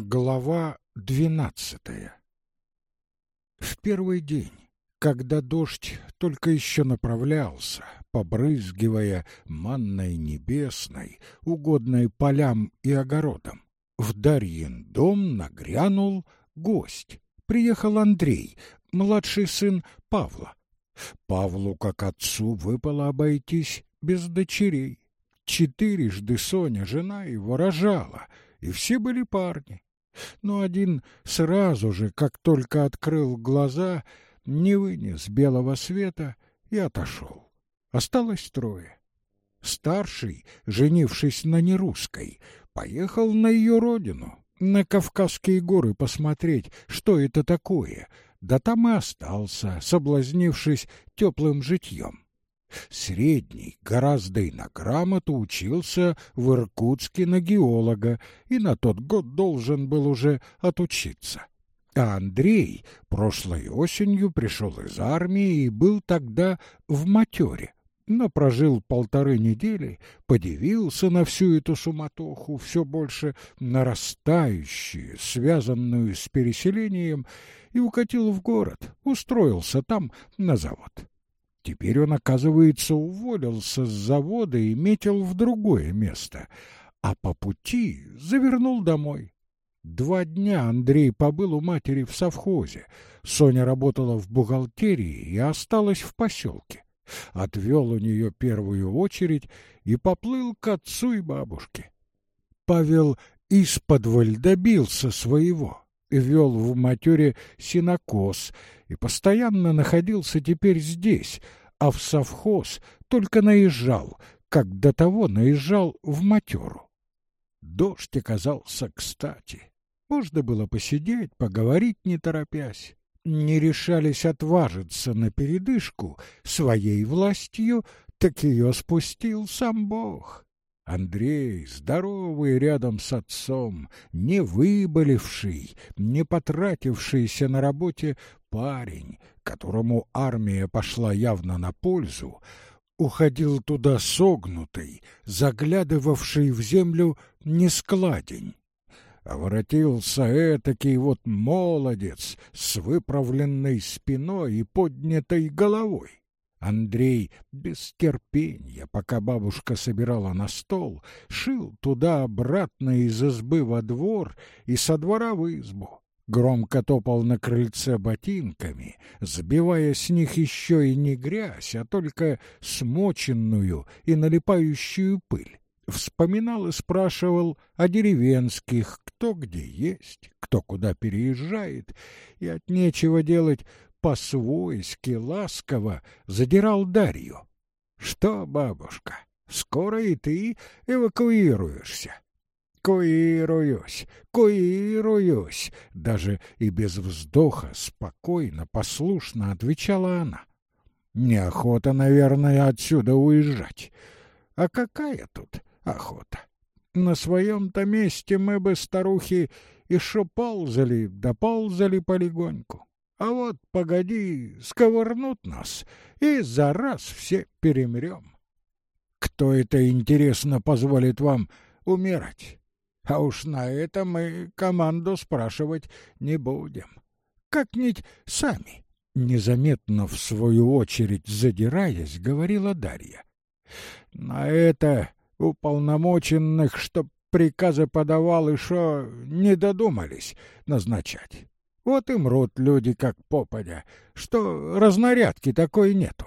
Глава двенадцатая В первый день, когда дождь только еще направлялся, побрызгивая манной небесной, угодной полям и огородам, в Дарьин дом нагрянул гость. Приехал Андрей, младший сын Павла. Павлу, как отцу, выпало обойтись без дочерей. Четырежды Соня, жена его, рожала, и все были парни но один сразу же, как только открыл глаза, не вынес белого света и отошел. Осталось трое. Старший, женившись на нерусской, поехал на ее родину, на Кавказские горы посмотреть, что это такое, да там и остался, соблазнившись теплым житьем. Средний, гораздо и на грамоту, учился в Иркутске на геолога и на тот год должен был уже отучиться. А Андрей прошлой осенью пришел из армии и был тогда в матере, но прожил полторы недели, подивился на всю эту суматоху, все больше нарастающую, связанную с переселением, и укатил в город, устроился там на завод. Теперь он, оказывается, уволился с завода и метил в другое место, а по пути завернул домой. Два дня Андрей побыл у матери в совхозе. Соня работала в бухгалтерии и осталась в поселке. Отвел у нее первую очередь и поплыл к отцу и бабушке. Павел исподволь добился своего вел в матере синокос и постоянно находился теперь здесь, а в совхоз только наезжал, как до того наезжал в матеру. Дождь оказался кстати. Можно было посидеть, поговорить не торопясь. Не решались отважиться на передышку своей властью, так ее спустил сам Бог. Андрей, здоровый рядом с отцом, не выболивший, не потратившийся на работе парень, которому армия пошла явно на пользу, уходил туда согнутый, заглядывавший в землю нескладень. А воротился этакий вот молодец с выправленной спиной и поднятой головой. Андрей без терпения, пока бабушка собирала на стол, шил туда-обратно из избы во двор и со двора в избу. Громко топал на крыльце ботинками, сбивая с них еще и не грязь, а только смоченную и налипающую пыль. Вспоминал и спрашивал о деревенских, кто где есть, кто куда переезжает, и от нечего делать по-свойски ласково задирал Дарью. «Что, бабушка, скоро и ты эвакуируешься?» «Куируюсь, куируюсь!» Даже и без вздоха спокойно, послушно отвечала она. «Неохота, наверное, отсюда уезжать. А какая тут охота? На своем-то месте мы бы, старухи, еще ползали, да ползали полегоньку. А вот погоди, сковырнут нас, и за раз все перемрем. Кто это, интересно, позволит вам умирать? А уж на это мы команду спрашивать не будем. Как-нибудь сами. Незаметно, в свою очередь, задираясь, говорила Дарья. На это уполномоченных, чтоб приказы подавал, и шо не додумались назначать. Вот и мрут люди, как попадя, что разнарядки такой нету.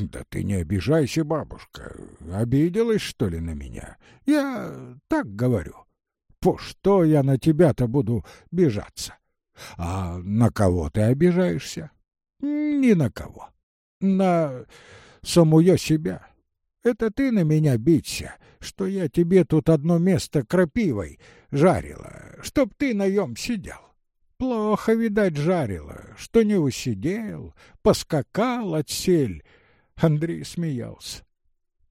Да ты не обижайся, бабушка. Обиделась, что ли, на меня? Я так говорю. По что я на тебя-то буду бежаться? А на кого ты обижаешься? Ни на кого. На самую себя. Это ты на меня биться, что я тебе тут одно место крапивой жарила, чтоб ты наем сидел. Плохо, видать, жарила, что не усидел, поскакал от сель. Андрей смеялся.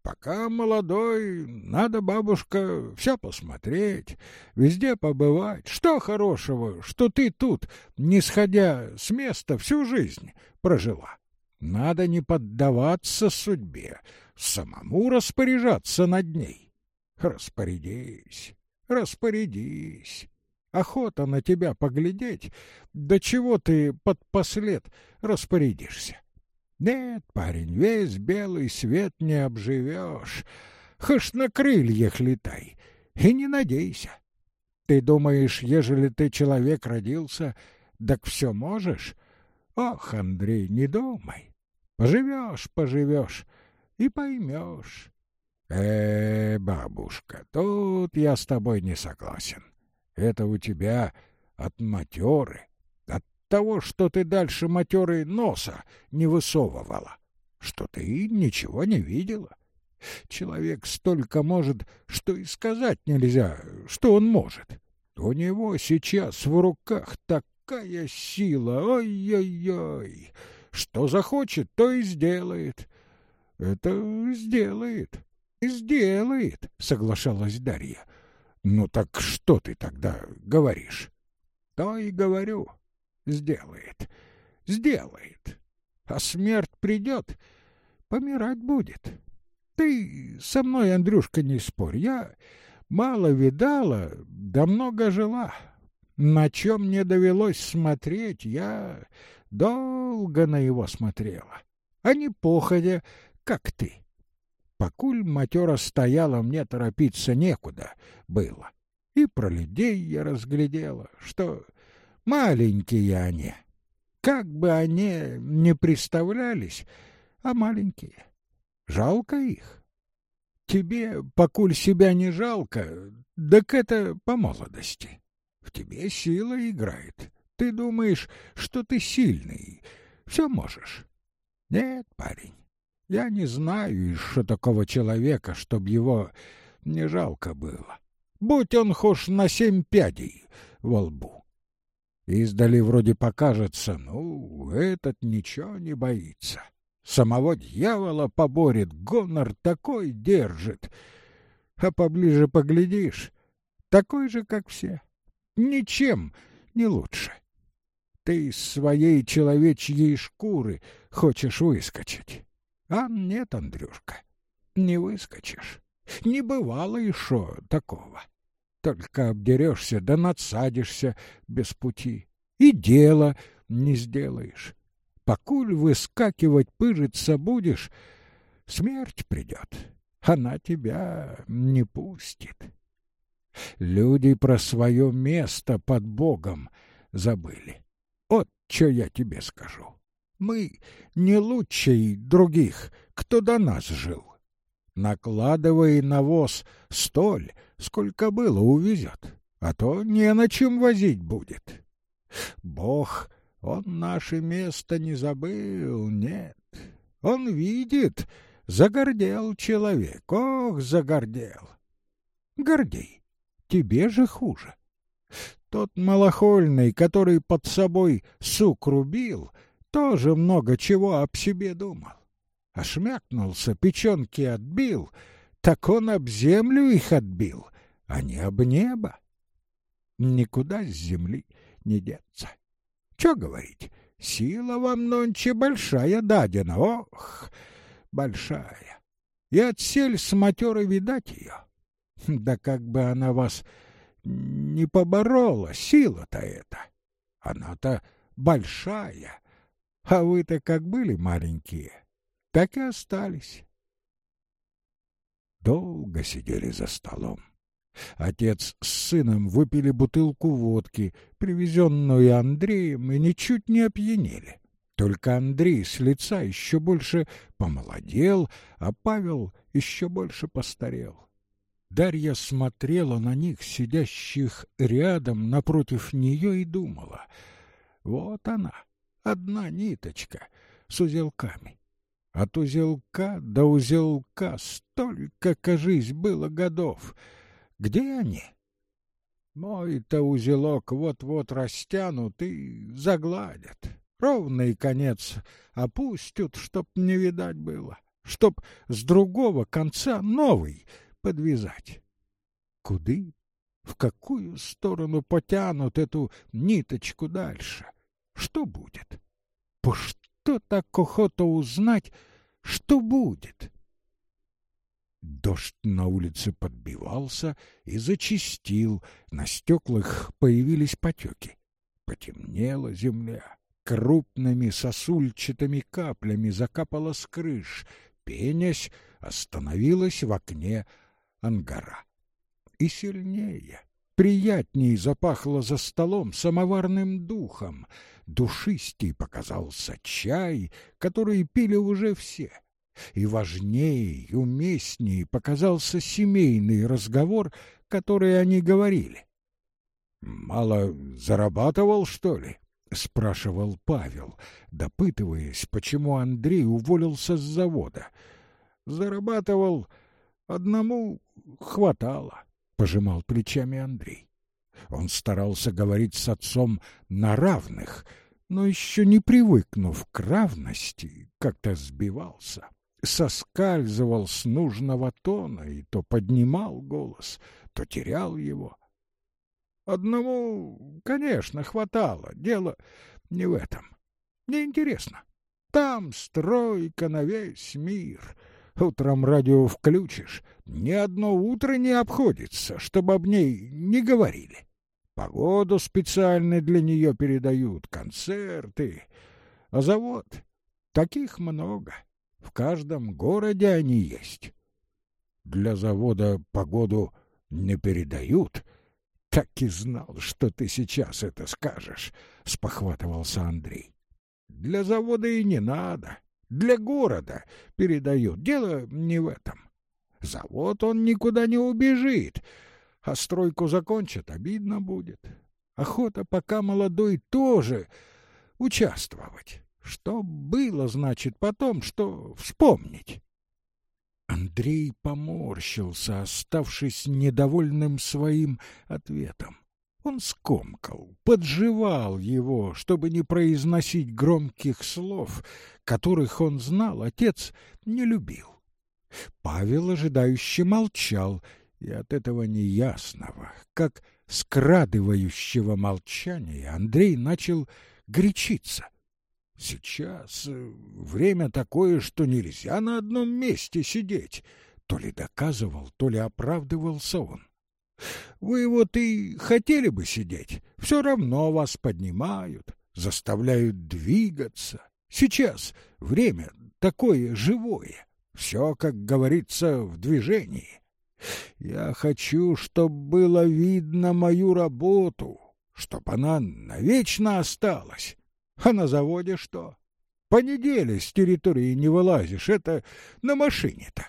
Пока молодой, надо, бабушка, все посмотреть, везде побывать. Что хорошего, что ты тут, не сходя с места, всю жизнь прожила. Надо не поддаваться судьбе, самому распоряжаться над ней. Распорядись, распорядись. Охота на тебя поглядеть, до чего ты под послед распорядишься. Нет, парень, весь белый свет не обживешь. Хошь на крыльях летай, и не надейся. Ты думаешь, ежели ты человек родился, так все можешь? Ох, Андрей, не думай. Поживешь, поживешь и поймешь. Э, бабушка, тут я с тобой не согласен. Это у тебя от матеры, того, что ты дальше матеры носа не высовывала, что ты ничего не видела. Человек столько может, что и сказать нельзя, что он может. У него сейчас в руках такая сила, ой-ой-ой, что захочет, то и сделает. Это сделает, сделает, соглашалась Дарья. Ну так что ты тогда говоришь? То и говорю. Сделает. Сделает. А смерть придет, помирать будет. Ты со мной, Андрюшка, не спорь. Я мало видала, да много жила. На чем мне довелось смотреть, я долго на его смотрела. А не походя, как ты. Покуль матера стояла, мне торопиться некуда было. И про людей я разглядела, что маленькие они. Как бы они не представлялись, а маленькие. Жалко их. Тебе, покуль себя не жалко, так это по молодости. В тебе сила играет. Ты думаешь, что ты сильный, все можешь. Нет, парень, я не знаю еще такого человека, чтоб его не жалко было. Будь он хошь на семь пядей во лбу. Издали вроде покажется, ну, этот ничего не боится. Самого дьявола поборет, гонор такой держит. А поближе поглядишь, такой же, как все. Ничем не лучше. Ты из своей человечьей шкуры хочешь выскочить. А нет, Андрюшка, не выскочишь. Не бывало еще такого. Только обдерешься да надсадишься без пути. И дело не сделаешь. Покуль выскакивать пыжиться будешь, смерть придет. Она тебя не пустит. Люди про свое место под Богом забыли. Вот что я тебе скажу. Мы не лучший других, кто до нас жил. Накладывай навоз столь, сколько было увезет, а то не на чем возить будет. Бог, он наше место не забыл, нет. Он видит, загордел человек, ох, загордел. Гордей, тебе же хуже. Тот малохольный, который под собой сук рубил — тоже много чего об себе думал. А шмякнулся, печенки отбил, так он об землю их отбил, а не об небо. Никуда с земли не деться. Че говорить, сила вам нонче большая дадена, ох, большая. И отсель с матеры видать ее. Да как бы она вас не поборола, сила-то эта. Она-то большая, а вы-то как были маленькие, так и остались. Долго сидели за столом. Отец с сыном выпили бутылку водки, привезенную Андреем, и ничуть не опьянели. Только Андрей с лица еще больше помолодел, а Павел еще больше постарел. Дарья смотрела на них, сидящих рядом напротив нее, и думала, вот она, одна ниточка с узелками. От узелка до узелка столько, кажись, было годов. Где они? Мой-то узелок вот-вот растянут и загладят. Ровный конец опустят, чтоб не видать было, чтоб с другого конца новый подвязать. Куды? В какую сторону потянут эту ниточку дальше? Что будет? По что так охота узнать, что будет? Дождь на улице подбивался и зачистил, на стеклах появились потеки. Потемнела земля, крупными сосульчатыми каплями закапала с крыш, пенясь, остановилась в окне ангара. И сильнее, приятней запахло за столом самоварным духом, душистей показался чай, который пили уже все — и важнее, и уместнее показался семейный разговор, который они говорили. «Мало зарабатывал, что ли?» — спрашивал Павел, допытываясь, почему Андрей уволился с завода. «Зарабатывал одному хватало», — пожимал плечами Андрей. Он старался говорить с отцом на равных, но еще не привыкнув к равности, как-то сбивался соскальзывал с нужного тона и то поднимал голос, то терял его. Одному, конечно, хватало, дело не в этом. Мне интересно. Там стройка на весь мир. Утром радио включишь, ни одно утро не обходится, чтобы об ней не говорили. Погоду специально для нее передают, концерты. А завод? Таких много. В каждом городе они есть. Для завода погоду не передают. Так и знал, что ты сейчас это скажешь, спохватывался Андрей. Для завода и не надо. Для города передают. Дело не в этом. Завод он никуда не убежит, а стройку закончат, обидно будет. Охота пока молодой тоже участвовать. Что было, значит, потом, что вспомнить? Андрей поморщился, оставшись недовольным своим ответом. Он скомкал, подживал его, чтобы не произносить громких слов, которых он знал, отец не любил. Павел ожидающе молчал, и от этого неясного, как скрадывающего молчания, Андрей начал горячиться. Сейчас э, время такое, что нельзя на одном месте сидеть. То ли доказывал, то ли оправдывался он. Вы вот и хотели бы сидеть, все равно вас поднимают, заставляют двигаться. Сейчас время такое живое, все, как говорится, в движении. Я хочу, чтобы было видно мою работу, чтоб она навечно осталась. А на заводе что? По неделе с территории не вылазишь, это на машине-то.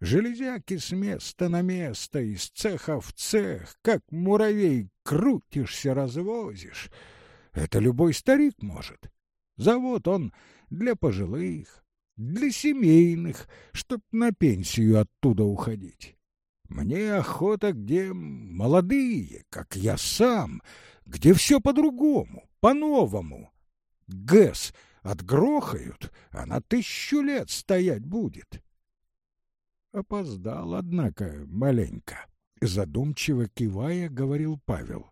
Железяки с места на место, из цеха в цех, как муравей крутишься, развозишь. Это любой старик может. Завод он для пожилых, для семейных, чтоб на пенсию оттуда уходить. Мне охота, где молодые, как я сам, где все по-другому, по-новому, ГЭС отгрохают, а на тысячу лет стоять будет. Опоздал, однако, маленько. Задумчиво кивая, говорил Павел.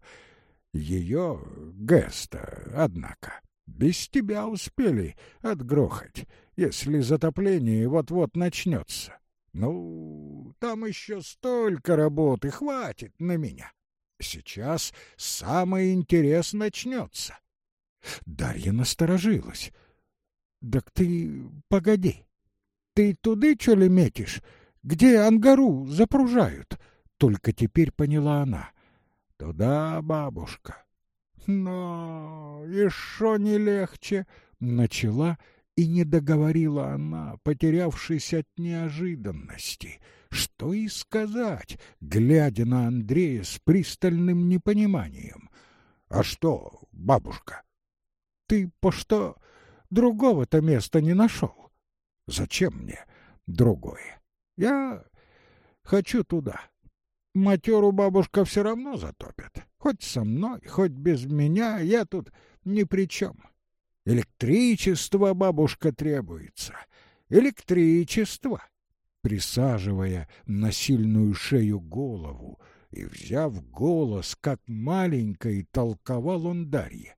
Ее ГЭС-то, однако, без тебя успели отгрохать, если затопление вот-вот начнется. Ну, там еще столько работы, хватит на меня. Сейчас самое интересное начнется. Дарья насторожилась. «Так ты погоди. Ты туды, что ли, метишь? Где ангару запружают?» Только теперь поняла она. «Туда, бабушка». «Но еще не легче», — начала и не договорила она, потерявшись от неожиданности. Что и сказать, глядя на Андрея с пристальным непониманием. «А что, бабушка?» Ты по что другого-то места не нашел? Зачем мне другое? Я хочу туда. Матеру бабушка все равно затопит. Хоть со мной, хоть без меня, я тут ни при чем. Электричество бабушка требуется. Электричество. Присаживая на сильную шею голову и взяв голос, как маленькой, толковал он Дарье.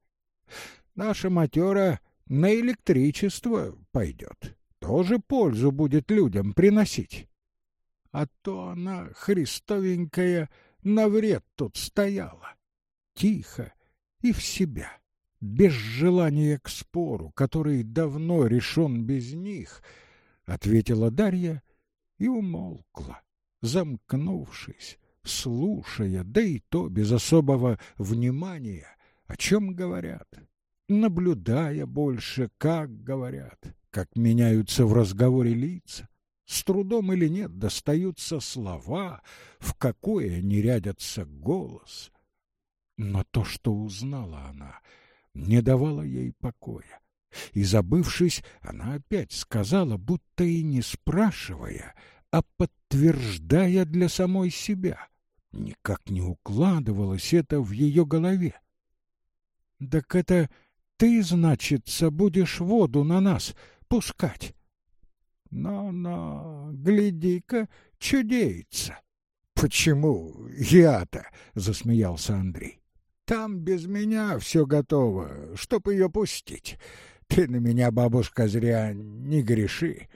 Наша матера на электричество пойдет. Тоже пользу будет людям приносить. а то она, христовенькая, на вред тут стояла. Тихо и в себя, без желания к спору, который давно решен без них, ответила Дарья и умолкла, замкнувшись, слушая, да и то без особого внимания, о чем говорят, наблюдая больше, как говорят, как меняются в разговоре лица, с трудом или нет достаются слова, в какое не рядятся голос. Но то, что узнала она, не давало ей покоя. И, забывшись, она опять сказала, будто и не спрашивая, а подтверждая для самой себя. Никак не укладывалось это в ее голове. «Так это ты, значится, будешь воду на нас пускать?» «Но-но, гляди-ка, чудеется!» «Почему я-то?» — засмеялся Андрей. «Там без меня все готово, чтоб ее пустить. Ты на меня, бабушка, зря не греши».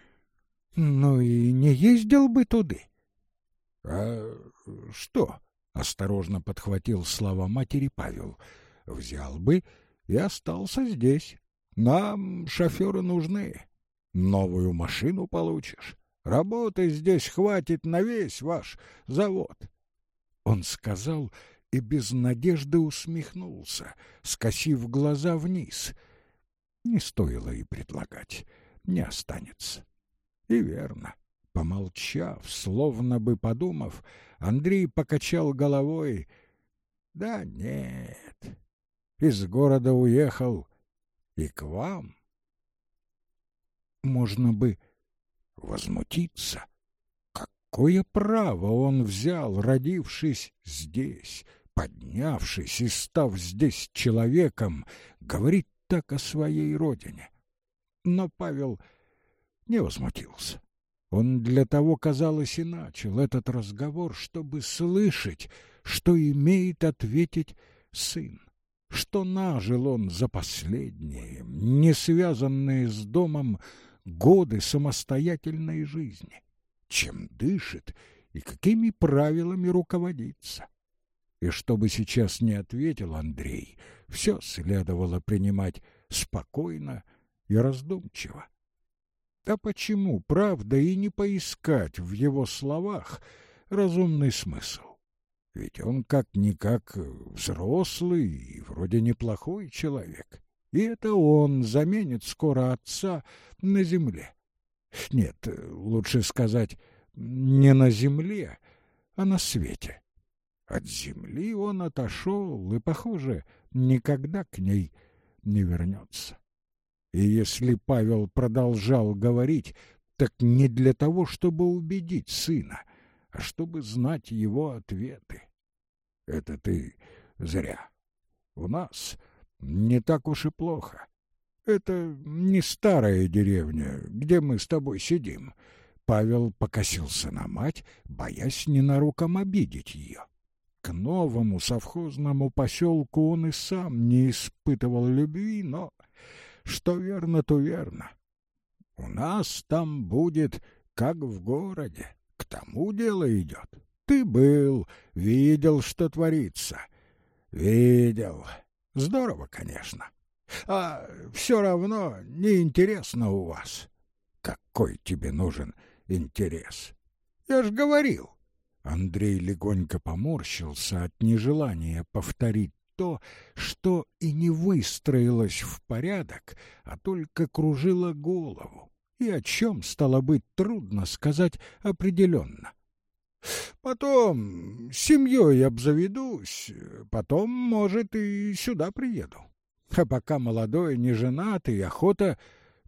«Ну и не ездил бы туды?» «А что?» — осторожно подхватил слова матери Павел. «Взял бы и остался здесь. Нам шоферы нужны. Новую машину получишь. Работы здесь хватит на весь ваш завод». Он сказал и без надежды усмехнулся, скосив глаза вниз. Не стоило и предлагать, не останется. И верно. Помолчав, словно бы подумав, Андрей покачал головой. «Да нет, из города уехал и к вам». Можно бы возмутиться. Какое право он взял, родившись здесь, поднявшись и став здесь человеком, говорить так о своей родине? Но Павел не возмутился. Он для того, казалось, и начал этот разговор, чтобы слышать, что имеет ответить сын, что нажил он за последние, не связанные с домом, годы самостоятельной жизни, чем дышит и какими правилами руководится. И чтобы сейчас не ответил Андрей, все следовало принимать спокойно и раздумчиво. А почему, правда, и не поискать в его словах разумный смысл? Ведь он как-никак взрослый и вроде неплохой человек. И это он заменит скоро отца на земле. Нет, лучше сказать, не на земле, а на свете. От земли он отошел и, похоже, никогда к ней не вернется. И если Павел продолжал говорить, так не для того, чтобы убедить сына, а чтобы знать его ответы. Это ты зря. У нас не так уж и плохо. Это не старая деревня, где мы с тобой сидим. Павел покосился на мать, боясь ненароком обидеть ее. К новому совхозному поселку он и сам не испытывал любви, но что верно, то верно. У нас там будет, как в городе, к тому дело идет. Ты был, видел, что творится. Видел. Здорово, конечно. А все равно неинтересно у вас. Какой тебе нужен интерес? Я ж говорил. Андрей легонько поморщился от нежелания повторить то, что и не выстроилось в порядок, а только кружило голову, и о чем, стало быть, трудно сказать определенно. Потом семьей обзаведусь, потом, может, и сюда приеду. А пока молодой, не женатый, охота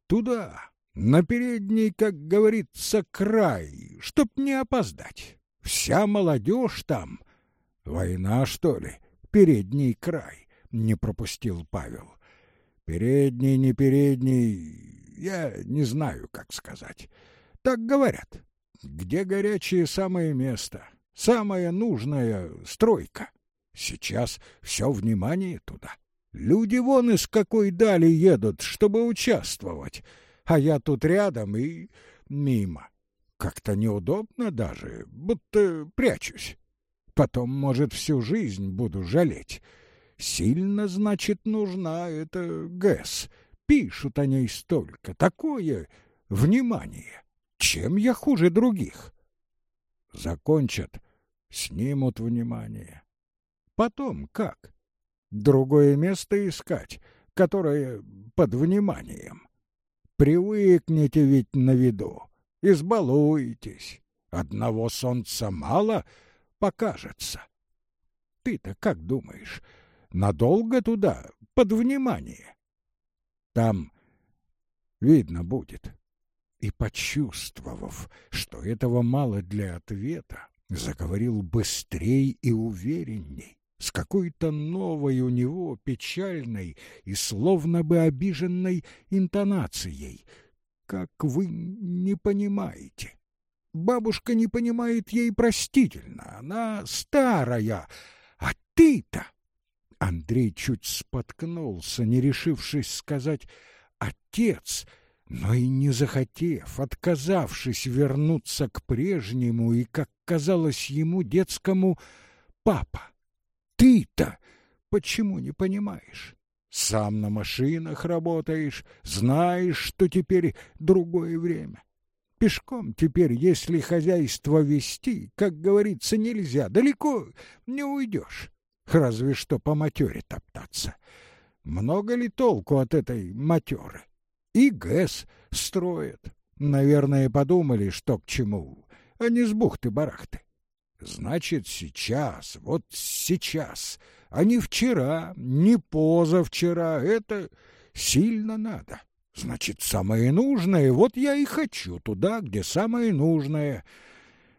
туда, на передний, как говорится, край, чтоб не опоздать. Вся молодежь там. Война, что ли? передний край, не пропустил Павел. Передний, не передний, я не знаю, как сказать. Так говорят. Где горячее самое место, самая нужная стройка. Сейчас все внимание туда. Люди вон из какой дали едут, чтобы участвовать, а я тут рядом и мимо. Как-то неудобно даже, будто прячусь. Потом, может, всю жизнь буду жалеть. Сильно, значит, нужна эта ГЭС. Пишут о ней столько. Такое внимание. Чем я хуже других? Закончат, снимут внимание. Потом как? Другое место искать, которое под вниманием. Привыкнете ведь на виду, избалуетесь. Одного солнца мало покажется. Ты-то как думаешь, надолго туда, под внимание? Там видно будет. И, почувствовав, что этого мало для ответа, заговорил быстрей и уверенней, с какой-то новой у него печальной и словно бы обиженной интонацией. «Как вы не понимаете?» Бабушка не понимает ей простительно, она старая, а ты-то... Андрей чуть споткнулся, не решившись сказать «отец», но и не захотев, отказавшись вернуться к прежнему и, как казалось ему, детскому «папа». Ты-то почему не понимаешь? Сам на машинах работаешь, знаешь, что теперь другое время. Пешком теперь, если хозяйство вести, как говорится, нельзя, далеко не уйдешь, разве что по матере топтаться. Много ли толку от этой матеры? И ГЭС строят. Наверное, подумали, что к чему, а не с бухты-барахты. Значит, сейчас, вот сейчас, а не вчера, не позавчера. Это сильно надо. Значит, самое нужное, вот я и хочу туда, где самое нужное.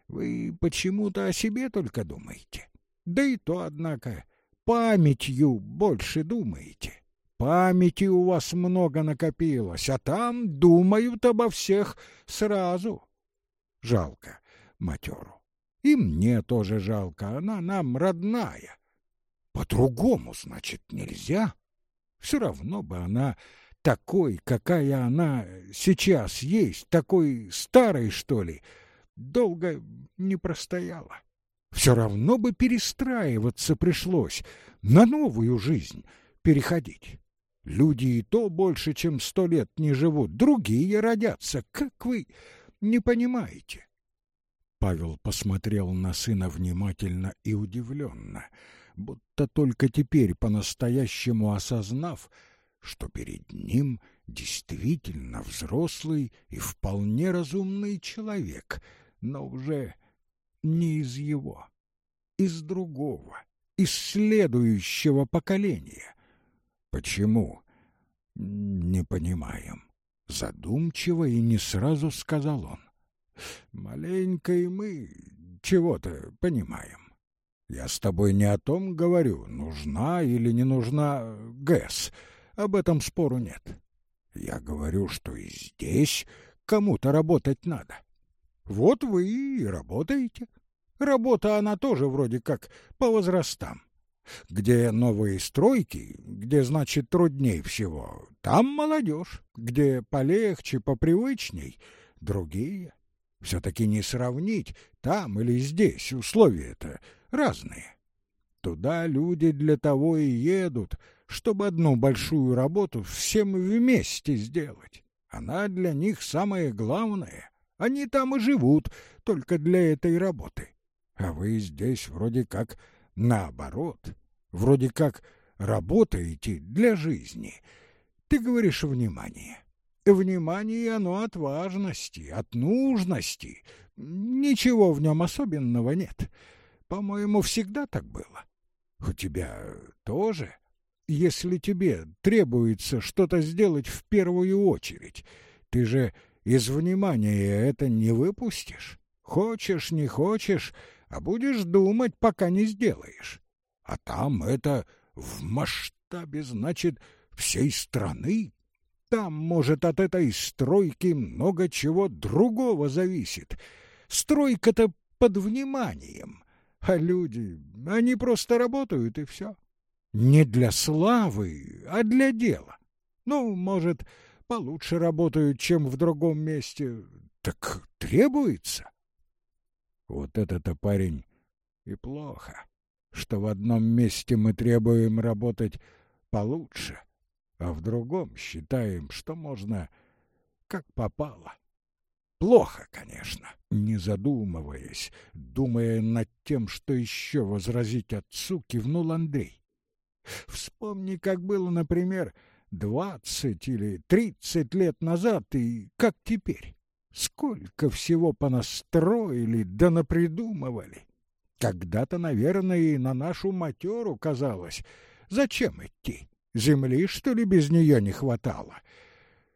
Вы почему-то о себе только думаете. Да и то, однако, памятью больше думаете. Памяти у вас много накопилось, а там думают обо всех сразу. Жалко матеру. И мне тоже жалко, она нам родная. По-другому, значит, нельзя. Все равно бы она такой, какая она сейчас есть, такой старой, что ли, долго не простояла. Все равно бы перестраиваться пришлось, на новую жизнь переходить. Люди и то больше, чем сто лет не живут, другие родятся, как вы не понимаете. Павел посмотрел на сына внимательно и удивленно, будто только теперь по-настоящему осознав, что перед ним действительно взрослый и вполне разумный человек, но уже не из его, из другого, из следующего поколения. Почему? Не понимаем. Задумчиво и не сразу сказал он. Маленько и мы чего-то понимаем. Я с тобой не о том говорю, нужна или не нужна ГЭС. Об этом спору нет. Я говорю, что и здесь кому-то работать надо. Вот вы и работаете. Работа она тоже вроде как по возрастам. Где новые стройки, где, значит, трудней всего, там молодежь. Где полегче, попривычней, другие. Все-таки не сравнить там или здесь, условия-то разные. Туда люди для того и едут, чтобы одну большую работу всем вместе сделать. Она для них самое главное. Они там и живут только для этой работы. А вы здесь вроде как наоборот. Вроде как работаете для жизни. Ты говоришь «внимание». Внимание оно от важности, от нужности. Ничего в нем особенного нет. По-моему, всегда так было. У тебя тоже? Если тебе требуется что-то сделать в первую очередь, ты же из внимания это не выпустишь. Хочешь, не хочешь, а будешь думать, пока не сделаешь. А там это в масштабе, значит, всей страны. Там, может, от этой стройки много чего другого зависит. Стройка-то под вниманием, а люди, они просто работают и все. Не для славы, а для дела. Ну, может, получше работают, чем в другом месте. Так требуется. Вот это-то парень и плохо, что в одном месте мы требуем работать получше, а в другом считаем, что можно как попало. Плохо, конечно, не задумываясь, думая над тем, что еще возразить отцу, кивнул Андрей. Вспомни, как было, например, двадцать или тридцать лет назад и как теперь. Сколько всего понастроили да напридумывали. Когда-то, наверное, и на нашу матеру казалось, зачем идти? Земли, что ли, без нее не хватало?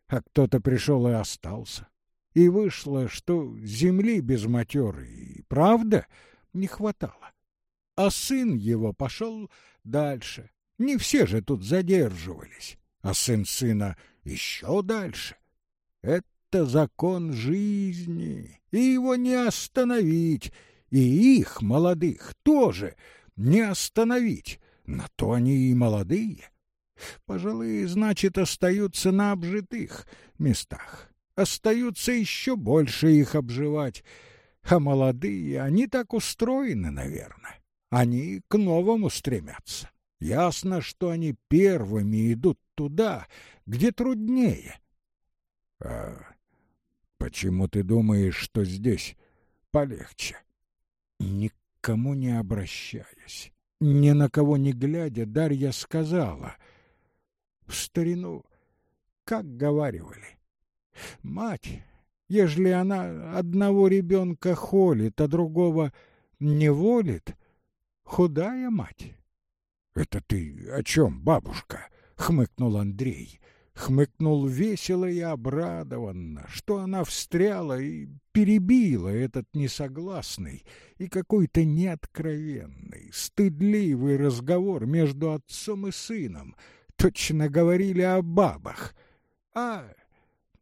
А кто-то пришел и остался. И вышло, что земли без матеры и правда не хватало. А сын его пошел дальше. Не все же тут задерживались, а сын сына еще дальше. Это закон жизни, и его не остановить, и их, молодых, тоже не остановить. На то они и молодые. Пожилые, значит, остаются на обжитых местах остаются еще больше их обживать. А молодые, они так устроены, наверное. Они к новому стремятся. Ясно, что они первыми идут туда, где труднее. А почему ты думаешь, что здесь полегче? Никому не обращаясь, ни на кого не глядя, Дарья сказала. В старину, как говаривали, Мать, ежели она одного ребенка холит, а другого не волит, худая мать. — Это ты о чем, бабушка? — хмыкнул Андрей. Хмыкнул весело и обрадованно, что она встряла и перебила этот несогласный и какой-то неоткровенный, стыдливый разговор между отцом и сыном. Точно говорили о бабах. А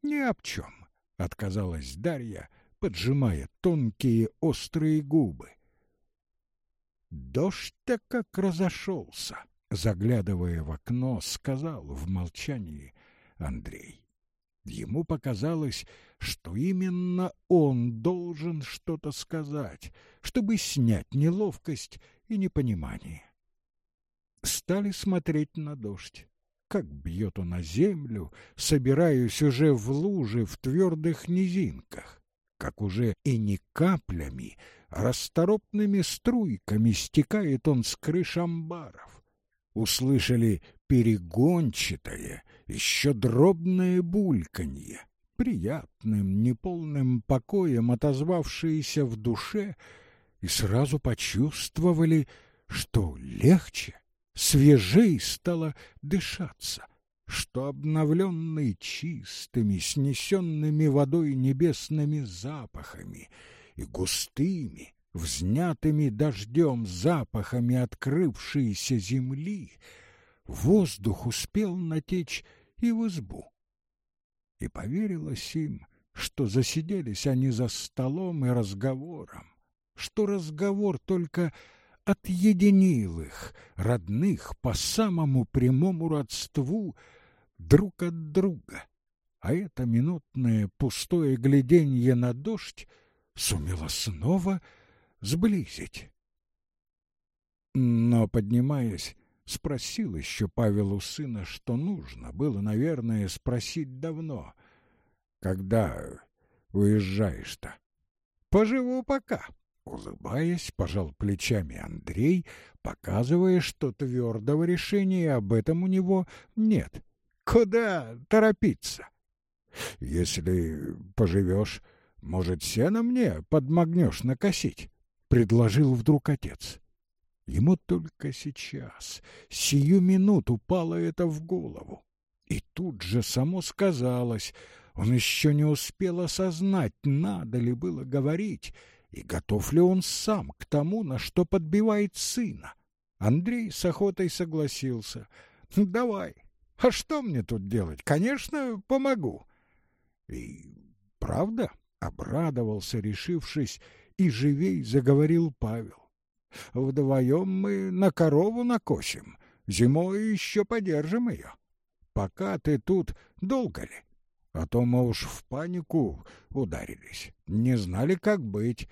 ни об чем, — отказалась Дарья, поджимая тонкие острые губы. Дождь-то как разошелся, заглядывая в окно, сказал в молчании Андрей. Ему показалось, что именно он должен что-то сказать, чтобы снять неловкость и непонимание. Стали смотреть на дождь как бьет он на землю, собираясь уже в луже в твердых низинках, как уже и не каплями, а расторопными струйками стекает он с крыш амбаров. Услышали перегончатое, еще дробное бульканье, приятным, неполным покоем отозвавшееся в душе, и сразу почувствовали, что легче, свежей стало дышаться, что обновленный чистыми, снесенными водой небесными запахами и густыми, взнятыми дождем запахами открывшейся земли, воздух успел натечь и в избу. И поверилось им, что засиделись они за столом и разговором, что разговор только отъединил их, родных, по самому прямому родству друг от друга. А это минутное пустое гляденье на дождь сумело снова сблизить. Но, поднимаясь, спросил еще Павел у сына, что нужно было, наверное, спросить давно. «Когда уезжаешь-то?» «Поживу пока», Улыбаясь, пожал плечами Андрей, показывая, что твердого решения об этом у него нет. Куда торопиться? Если поживешь, может, сено мне подмогнешь накосить? Предложил вдруг отец. Ему только сейчас, сию минуту упало это в голову. И тут же само сказалось, он еще не успел осознать, надо ли было говорить, и готов ли он сам к тому, на что подбивает сына. Андрей с охотой согласился. «Давай. А что мне тут делать? Конечно, помогу». И правда обрадовался, решившись, и живей заговорил Павел. «Вдвоем мы на корову накосим, зимой еще подержим ее. Пока ты тут, долго ли? А то мы уж в панику ударились, не знали, как быть.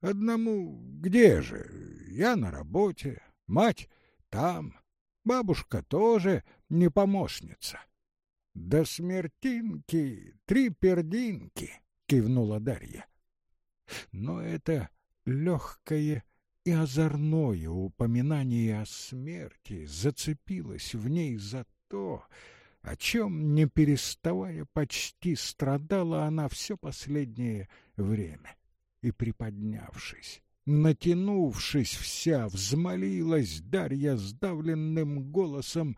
Одному где же? Я на работе, мать там, бабушка тоже не помощница. До смертинки три пердинки, кивнула Дарья. Но это легкое и озорное упоминание о смерти зацепилось в ней за то, о чем, не переставая, почти страдала она все последнее время. И, приподнявшись, натянувшись вся, взмолилась Дарья сдавленным голосом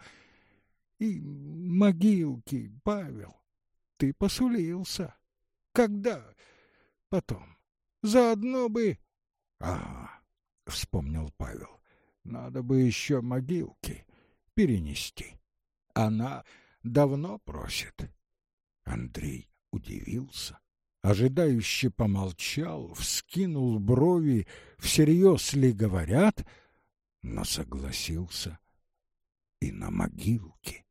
и могилки, Павел, ты посулился. Когда? Потом. Заодно бы... А, вспомнил Павел, надо бы еще могилки перенести. Она давно просит. Андрей удивился, ожидающе помолчал, вскинул брови, всерьез ли говорят, но согласился и на могилке.